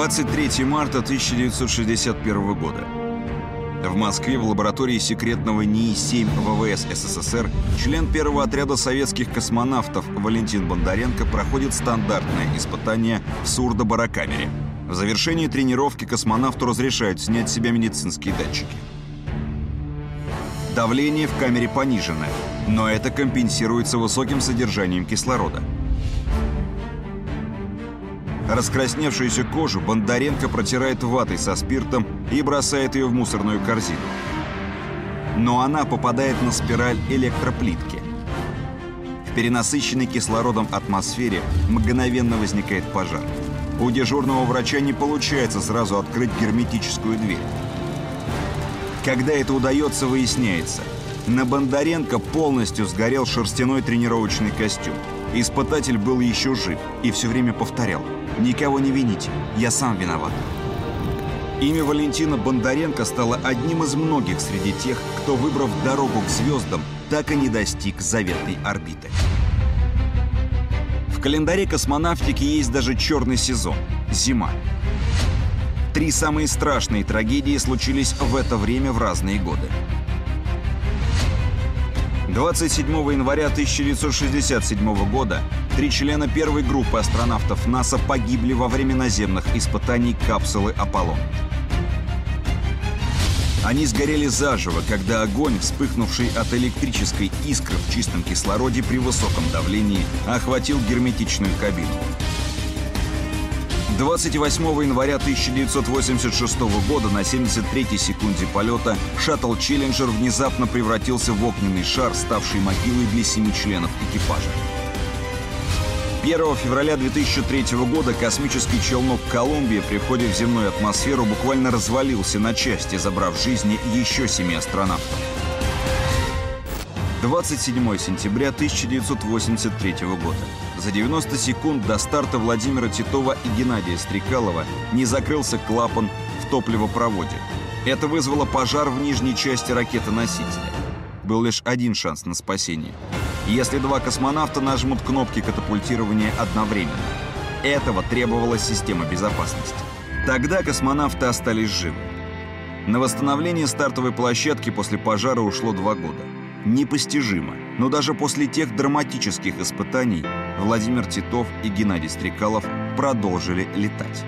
23 марта 1961 года. В Москве в лаборатории секретного НИИ-7 ВВС СССР член первого отряда советских космонавтов Валентин Бондаренко проходит стандартное испытание в сурдо-барокамере. В завершении тренировки космонавту разрешают снять с себя медицинские датчики. Давление в камере пониженное, но это компенсируется высоким содержанием кислорода. Раскрасневшуюся кожу Бондаренко протирает ватой со спиртом и бросает ее в мусорную корзину. Но она попадает на спираль электроплитки. В перенасыщенной кислородом атмосфере мгновенно возникает пожар. У дежурного врача не получается сразу открыть герметическую дверь. Когда это удается, выясняется. На Бондаренко полностью сгорел шерстяной тренировочный костюм. Испытатель был еще жив и все время повторял – Никого не вините, я сам виноват. Имя Валентина Бондаренко стало одним из многих среди тех, кто, выбрав дорогу к звездам, так и не достиг заветной орбиты. В календаре космонавтики есть даже черный сезон – зима. Три самые страшные трагедии случились в это время в разные годы. 27 января 1967 года три члена первой группы астронавтов НАСА погибли во время наземных испытаний капсулы «Аполлон». Они сгорели заживо, когда огонь, вспыхнувший от электрической искры в чистом кислороде при высоком давлении, охватил герметичную кабину. 28 января 1986 года на 73-й секунде полета шаттл «Челленджер» внезапно превратился в огненный шар, ставший могилой для семи членов экипажа. 1 февраля 2003 года космический челнок «Колумбия» при входе в земную атмосферу буквально развалился на части, забрав жизни еще семи астронавтов. 27 сентября 1983 года. За 90 секунд до старта Владимира Титова и Геннадия Стрекалова не закрылся клапан в топливопроводе. Это вызвало пожар в нижней части ракеты-носителя. Был лишь один шанс на спасение. Если два космонавта нажмут кнопки катапультирования одновременно. Этого требовала система безопасности. Тогда космонавты остались живы. На восстановление стартовой площадки после пожара ушло два года. Непостижимо, но даже после тех драматических испытаний Владимир Титов и Геннадий Стрекалов продолжили летать.